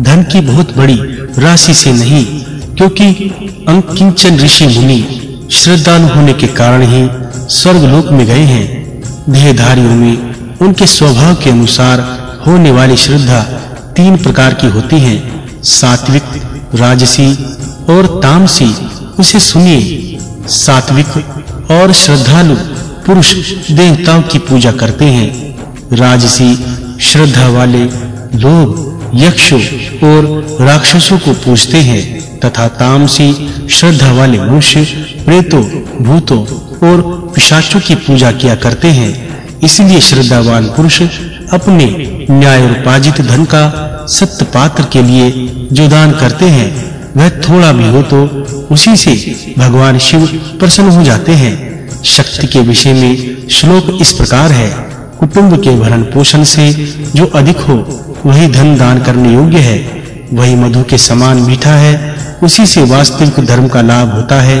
धन की बहुत बड़ी राशि से नहीं, क्योंकि अंकिंचन ऋषि मुनि श्रद्धालु होने के कारण ही स्वर्ग लोक में गए हैं। देहधारियों में उनके स्वभाव के अनुसार होने वाली श्रद्धा तीन प्रकार की होती है। सात्विक, राजसी और तामसी, उसे सुनिए। सात्विक और श्रद्धालु पुरुष देवताओं की पूजा करते हैं। राजसी, श्रद्धा वाले लोग यक्षों और राक्षसों को पूजते हैं तथा तामसी श्रद्धा वाले मनुष्य, प्रेतों, भूतों और पिशाचों की पूजा किया करते हैं। इसलिए श्रद्धावान पुरुष अपने न्याय उपार्जित धन का सत्य पात्र के लिए जो दान करते हैं। वह थोड़ा भी हो तो उसी से भगवान शिव प्रसन्न हो जाते हैं। शक्ति के विषय में श्लोक इस प्रकार है। कुटुंब के भरण पोषण से जो अधिक हो वही धन दान करने योग्य है। वही मधु के समान मीठा है। उसी से वास्तविक धर्म का लाभ होता है।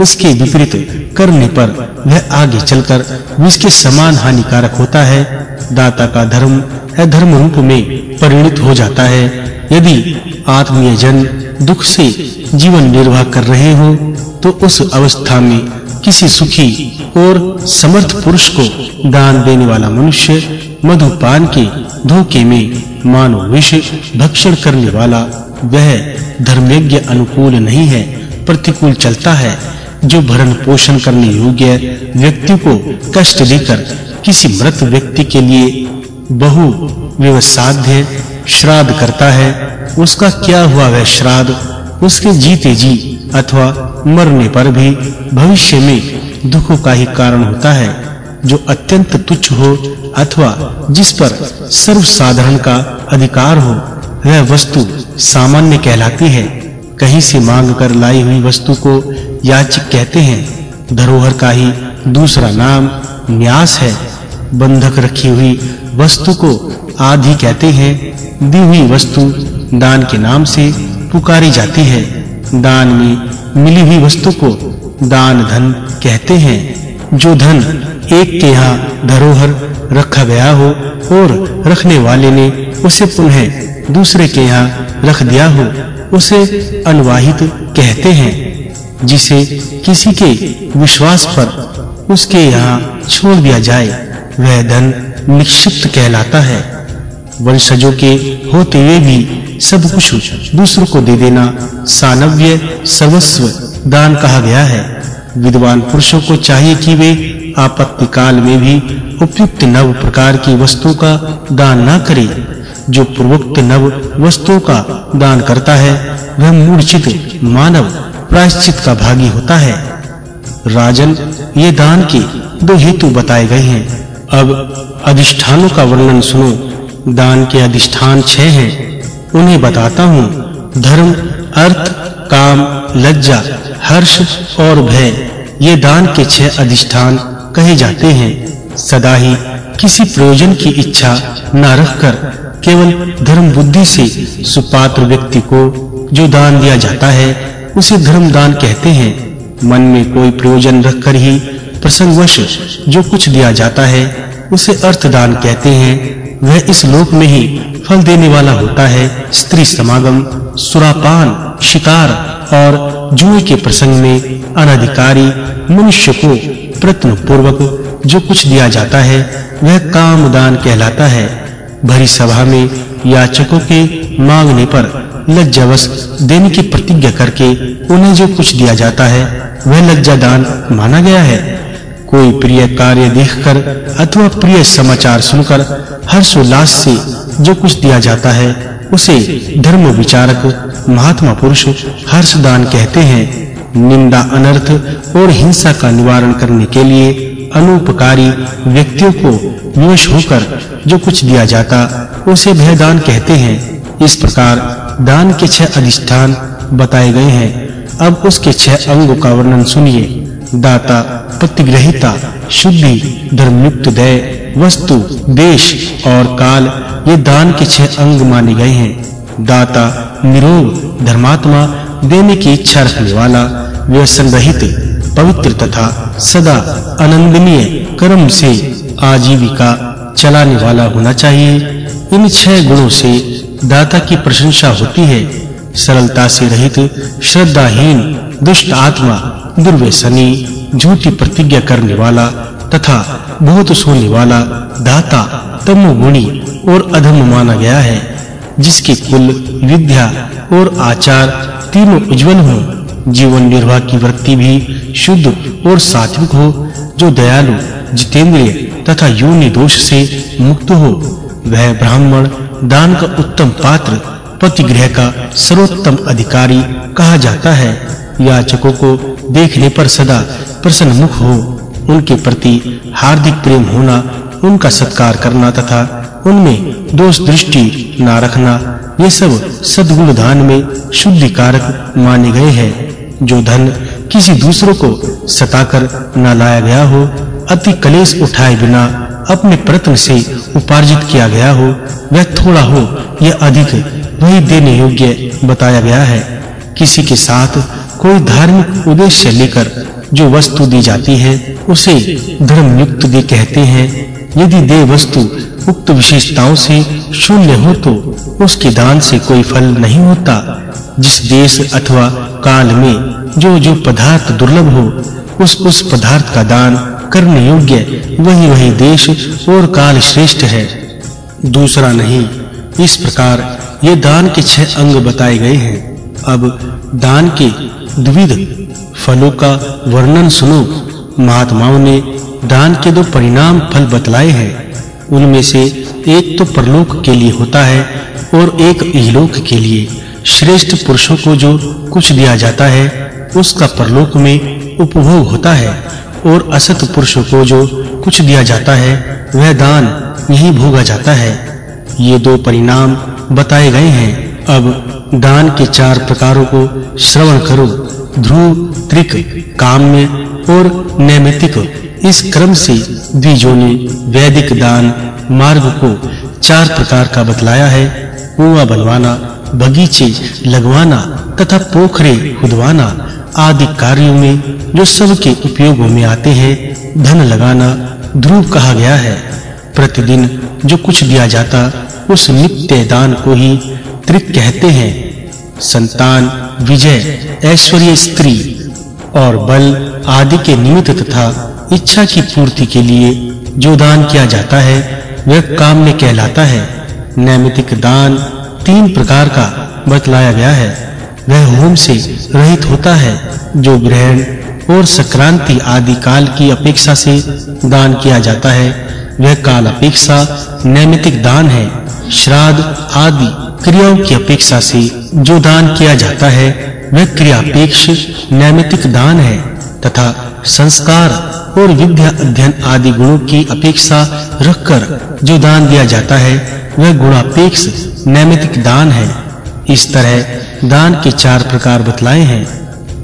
उसके विपरीत करने पर वह आगे चलकर विष के समान हानिकारक होता है। दाता का धर्म अधर्म रूप में परिणित हो जाता है। यदि आत्मीय जन दुख से जीवन निर्वाह कर रहे हो तो उस अवस्था में किसी सुखी और समर्थ पुरुष को दान देने वाला मनुष्य मधुपान के धोखे में मानो विष भक्षण करने वाला वह धर्मज्ञ अनुकूल नहीं है, प्रतिकूल चलता है। जो भरण पोषण करने योग्य व्यक्ति को कष्ट देकर किसी मृत व्यक्ति के लिए बहु व्यवसाध्य श्राद्ध करता है, उसका क्या हुआ वह श्राद्ध? उसके जीते जी अथवा मरने पर भी भविष्य में दुखों का ही कारण होता है। जो अत्यंत तुच्छ हो अथवा जिस पर सर्व साधारण का अधिकार हो, वह वस्तु सामान्य कहलाती है। कहीं से मांग कर लाई हुई वस्तु को याचिक कहते हैं। धरोहर का ही दूसरा नाम न्यास है। बंधक रखी हुई वस्तु को आदि कहते हैं। दी हुई वस्तु दान के नाम से पुकारी जाती है। दान में मिली हुई वस्तु को दान धन कहते हैं। जो धन एक के यहाँ धरोहर रखा गया हो और रखने वाले ने उसे पुनः दूसरे के यहाँ रख दिया हो, उसे अनुवाहित कहते हैं, जिसे किसी के विश्वास पर उसके यहाँ छोड़ दिया जाए, वह धन निक्षिप्त कहलाता है। वंशजों के होते हुए भी सब कुछ दूसरों को दे देना सानव्य सर्वस्व दान कहा गया है। विद्वान पुरुषों को चाहिए कि वे आपत्ति काल में भी उपयुक्त नव प्रकार की वस्तु का दान न करें। जो पूर्वोक्त नव वस्तुओं का दान करता है, वह मूर्छित मानव प्रायश्चित का भागी होता है। राजन ये दान के दो हेतु बताए गए हैं। अब अधिष्ठानों का वर्णन सुनो। दान के अधिष्ठान छह हैं। उन्हें बताता हूँ। धर्म, अर्थ, काम, लज्जा, हर्ष और भय, ये दान के छह अधिष्ठान कहे जाते हैं, सदा ही किसी प्रयोजन की इच्छा न रखकर केवल धर्म बुद्धि से सुपात्र व्यक्ति को जो दान दिया जाता है, उसे धर्म दान कहते हैं। मन में कोई प्रयोजन रखकर ही प्रसंगवश जो कुछ दिया जाता है, उसे अर्थ दान कहते हैं। वह इस लोक में ही फल देने वाला होता है, स्त्री समागम, सुरापान, शिकार और जुए के प्रसंग में अनाधिकारी मनुष्य को प्रत्न पूर्वक जो कुछ दिया जाता है, वह काम दान कहलाता है। भरी सभा में याचकों के मांगने पर लज्जावश देने की प्रतिज्ञा करके उन्हें जो कुछ दिया जाता है, वह लज्जा दान माना गया है। कोई प्रिय कार्य देखकर अथवा प्रिय समाचार सुनकर हर्षोल्लास से जो कुछ दिया जाता है उसे धर्म विचारक, महात्मा पुरुष, हर्षदान कहते हैं। निंदा, अनर्थ और हिंसा का निवारण करने के लिए अनुपकारी व्यक्तियों को विवश होकर जो कुछ दिया जाता, उसे भयदान कहते हैं। इस प्रकार दान के छह अधिष्ठान बताए गए हैं। अब उसके छह अंगों का वर्णन सुनिए। दाता, प्रतिग्रहिता, शुद्धि, धर्मयुक्त दय। वस्तु, देश और काल, ये दान के छह अंग माने गए हैं। दाता, निरोग, धर्मात्मा, देने की इच्छा रखने वाला, व्यसन रहित, पवित्र तथा सदा आनंदनीय कर्म से आजीविका चलाने वाला होना चाहिए। इन छह गुणों से दाता की प्रशंसा होती है। सरलता से रहित, श्रद्धाहीन, दुष्ट आत्मा, दुर्व्यसनी, झूठी प्रतिज्ञा करने वाला तथा बहुत सोने वाला दाता तमोगुणी और अधम माना गया है, जिसके कुल विद्या और आचार तीनों उज्जवल हो। जीवन निर्वाह की वृत्ति भी शुद्ध और सात्विक हो, जो दयालु, जितेंद्रिय तथा योनि दोष से मुक्त हो। वह ब्राह्मण दान का उत्तम पात्र, पतिगृह का सर्वोत्तम अधिकारी कहा जाता है। याचकों को देखने पर सदा प्रसन्न मुख हो। उनके प्रति हार्दिक प्रेम होना, उनका सत्कार करना तथा उनमें दोष दृष्टि ना रखना, ये सब सद्गुण दान में शुद्धि कारक माने गए हैं। जो धन किसी दूसरों को सताकर न लाया गया हो, अति कलेश उठाए बिना अपने प्रयत्न से उपार्जित किया गया हो, वह थोड़ा हो यह अधिक, वही देने योग्य बताया गया है। किसी के साथ कोई धार्मिक उद्देश्य लेकर जो वस्तु दी जाती है, उसे धर्मयुक्त दे कहते हैं। यदि दे वस्तु उक्त विशेषताओं से शून्य हो तो उसके दान से कोई फल नहीं होता। जिस देश अथवा काल में जो जो पदार्थ दुर्लभ हो, उस उस पदार्थ का दान करने योग्य वही वही देश और काल श्रेष्ठ है। दूसरा नहीं, इस प्रकार ये दान के छह अंग बताए गए हैं। अब दान के द्विविध फलों का वर्णन सुनो। महात्माओं ने दान के दो परिणाम फल बतलाए हैं। उनमें से एक तो परलोक के लिए होता है और एक इहलोक के लिए। श्रेष्ठ पुरुषों को जो कुछ दिया जाता है, उसका परलोक में उपभोग होता है और असत पुरुषों को जो कुछ दिया जाता है, वह दान यही भोगा जाता है। ये दो परिणाम बताए गए हैं। अब दान के चार प्रकारों को श्रवण करो। ध्रुव त्रिक काम्य और नैमितिक इस क्रम से द्विजोनी वैदिक दान मार्ग को चार प्रकार का बतलाया है। कुआँ बनवाना, बगीचे लगवाना तथा पोखरे खुदवाना आदि कार्यों में जो सबके उपयोगों में आते हैं, धन लगाना ध्रुव कहा गया है। प्रतिदिन जो कुछ दिया जाता, उस नित्य दान को ही त्रिक कहते हैं। संतान, विजय, ऐश्वर्य, स्त्री और बल आदि के निमित्त तथा इच्छा की पूर्ति के लिए जो दान किया जाता है, वह काम में कहलाता है। नैमितिक दान तीन प्रकार का बतलाया गया है। वह होम से रहित होता है, जो ग्रहण और संक्रांति आदि काल की अपेक्षा से दान किया जाता है। वह काल अपेक्षा नैमितिक दान है। श्राद्ध आदि क्रियाओं की अपेक्षा से जो दान किया जाता है, वह क्रियापेक्ष नैमितिक दान है तथा संस्कार और विद्या अध्ययन आदि गुणों की अपेक्षा रखकर जो दान दिया जाता है, वह गुणापेक्ष नैमितिक दान है। इस तरह दान के चार प्रकार बतलाए हैं।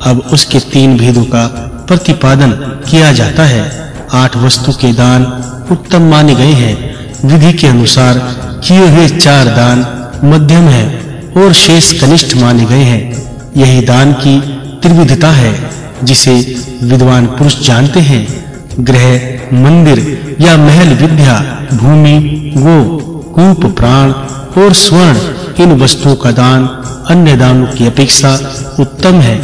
अब उसके तीन भेदों का प्रतिपादन किया जाता है। आठ वस्तु के दान उत्तम माने गए हैं। विधि के अनुसार किए हुए चार दान मध्यम है और शेष कनिष्ठ माने गए हैं। यही दान की त्रिविधता है, जिसे विद्वान पुरुष जानते हैं। ग्रह, मंदिर या महल विद्या, भूमि गो कूप, प्राण और स्वर्ण, इन वस्तुओं का दान अन्य दानों की अपेक्षा उत्तम है।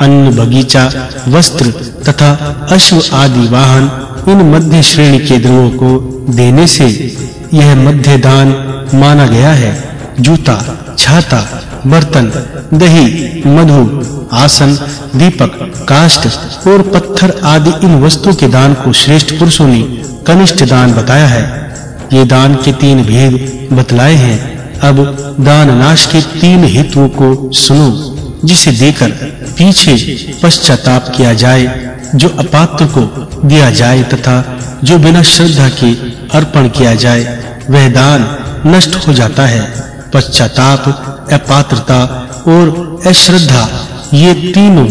अन्न, बगीचा, वस्त्र तथा अश्व आदि वाहन इन मध्य श्रेणी के द्रव्यों को देने से यह मध्य दान माना गया है। जूता, छाता, बर्तन, दही, मधु, आसन, दीपक, काष्ठ और पत्थर आदि इन वस्तुओं के दान को श्रेष्ठ पुरुषों ने कनिष्ठ दान बताया है। ये दान के तीन भेद बतलाए हैं। अब दान नाश के तीन हेतुओं को सुनो, जिसे देकर पीछे पश्चाताप किया जाए। जो अपात्र को दिया जाए तथा जो बिना श्रद्धा के अर्पण किया जाए, वह दान नष्ट हो जाता है। पश्चाताप, अपात्रता और अश्रद्धा ये तीनों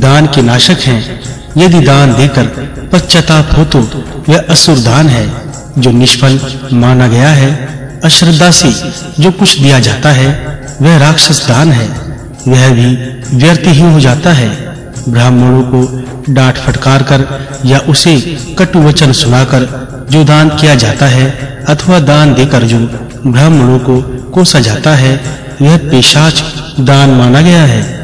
दान के नाशक हैं। यदि दान देकर पश्चाताप हो तो वह असुर दान है, जो निष्फल माना गया है। अश्रद्धा से जो कुछ दिया जाता है, वह राक्षस दान है। वह भी व्यर्थ ही हो जाता है। ब्राह्मणों को डांट फटकार कर या उसे कटु वचन सुनाकर जो दान किया जाता है अथवा दान देकर जो ब्राह्मणों को कोसा जाता है, यह पेशाच दान माना गया है।